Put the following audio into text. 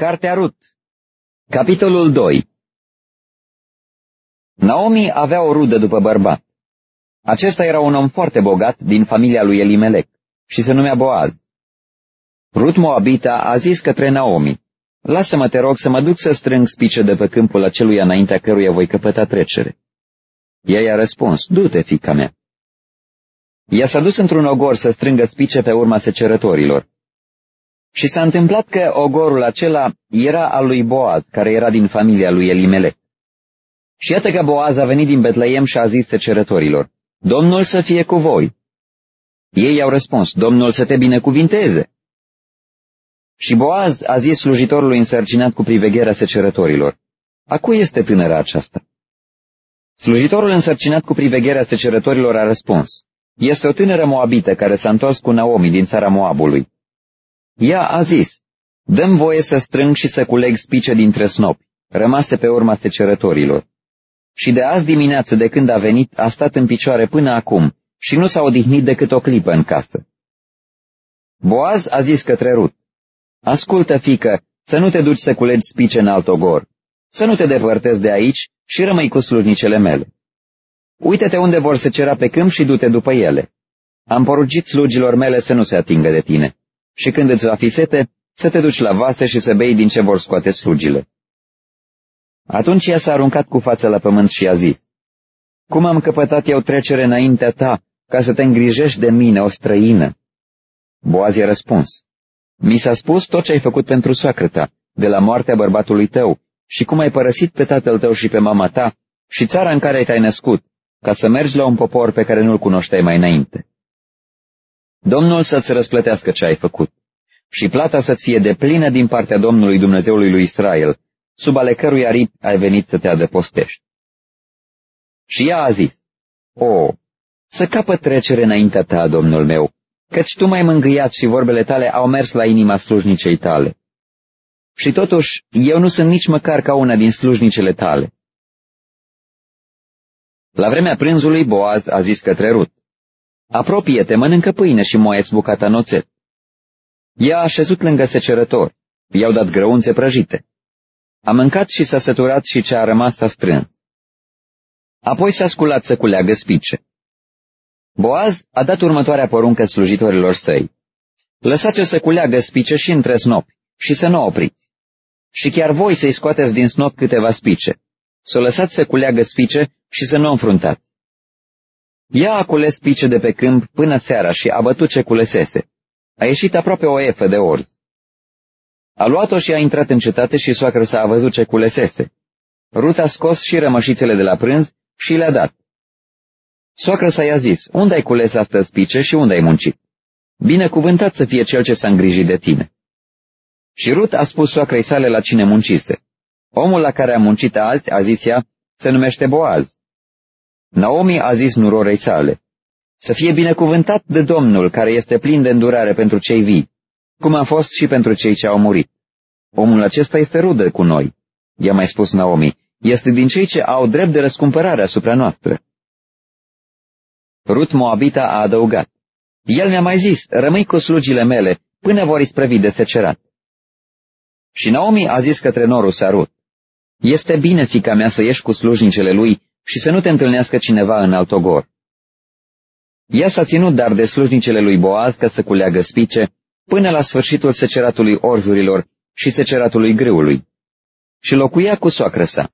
Cartea Rut Capitolul 2 Naomi avea o rudă după bărbat. Acesta era un om foarte bogat din familia lui Elimelec și se numea Boaz. Rut Moabita a zis către Naomi, Lasă-mă, te rog, să mă duc să strâng spice de pe câmpul acelui înaintea căruia voi căpăta trecere. Ea i-a răspuns, du-te, fica mea. Ea s-a dus într-un ogor să strângă spice pe urma secerătorilor. Și s-a întâmplat că ogorul acela era al lui Boaz, care era din familia lui Elimele. Și iată că Boaz a venit din Betleem și a zis secerătorilor, Domnul să fie cu voi. Ei i-au răspuns, Domnul să te binecuvinteze. Și Boaz a zis slujitorului însărcinat cu privegherea secerătorilor, A cui este tânăra aceasta? Slujitorul însărcinat cu privegherea secerătorilor a răspuns, Este o tânără moabită care s-a întors cu Naomi din țara Moabului. Ea a zis, Dăm voie să strâng și să culeg spice dintre snopi, rămase pe urma secerătorilor. Și de azi dimineață, de când a venit, a stat în picioare până acum și nu s-a odihnit decât o clipă în casă. Boaz a zis către Rut, Ascultă, fică, să nu te duci să culegi spice în alt ogor, să nu te depărtezi de aici și rămâi cu slujnicele mele. Uită-te unde vor se cera pe câmp și du-te după ele. Am poruncit slugilor mele să nu se atingă de tine. Și când îți va fi sete, să te duci la vase și să bei din ce vor scoate slugile. Atunci ea s-a aruncat cu fața la pământ și a zis, Cum am căpătat eu trecere înaintea ta, ca să te îngrijești de mine, o străină? Boaz i-a răspuns, Mi s-a spus tot ce ai făcut pentru soacră ta, de la moartea bărbatului tău, și cum ai părăsit pe tatăl tău și pe mama ta, și țara în care te-ai născut, ca să mergi la un popor pe care nu-l cunoșteai mai înainte. Domnul să-ți răsplătească ce ai făcut și plata să-ți fie de plină din partea Domnului Dumnezeului lui Israel, sub ale cărui aripi ai venit să te adăpostești. Și ea a zis, O, să capă trecere înaintea ta, Domnul meu, căci tu m-ai mângâiat și vorbele tale au mers la inima slujnicei tale. Și totuși, eu nu sunt nici măcar ca una din slujnicele tale. La vremea prânzului, Boaz a zis către Rut, Apropie-te, mănâncă pâine și moaieți bucata noțet. Ea a așezut lângă secerător, i-au dat grăunțe prăjite. A mâncat și s-a săturat și ce a rămas s-a strâns. Apoi s-a sculat să culeagă spice. Boaz a dat următoarea poruncă slujitorilor săi. Lăsați-o să culeagă spice și între snopi și să nu opriți. Și chiar voi să-i scoateți din snop câteva spice. Să o lăsați să culeagă spice și să nu o înfruntați. Ea a cules spice de pe câmp până seara și a bătut ce culesese. A ieșit aproape o efă de orz. A luat-o și a intrat în cetate și soacră s-a văzut ce culesese. Rut a scos și rămășițele de la prânz și le-a dat. Soacră s-a i-a zis, unde ai cules astăzi spice și unde ai muncit? Binecuvântat să fie cel ce s-a îngrijit de tine. Și Rut a spus soacrei sale la cine muncise. Omul la care a muncit azi, a zis ea, se numește Boaz. Naomi a zis nurorei sale, Să fie binecuvântat de Domnul care este plin de îndurare pentru cei vii, cum a fost și pentru cei ce au murit. Omul acesta este rudă cu noi, i-a mai spus Naomi, este din cei ce au drept de răscumpărare asupra noastră. Rut Moabita a adăugat, El mi-a mai zis, rămâi cu slugile mele, până vor isprăvi de secerat. Și Naomi a zis către norul Sarut, Este bine, fica mea, să ieși cu slujnicele lui și să nu te întâlnească cineva în alt ogor. Ea s-a ținut dar de slujnicele lui Boaz ca să culeagă spice până la sfârșitul seceratului orzurilor și seceratului grâului și locuia cu soacră sa.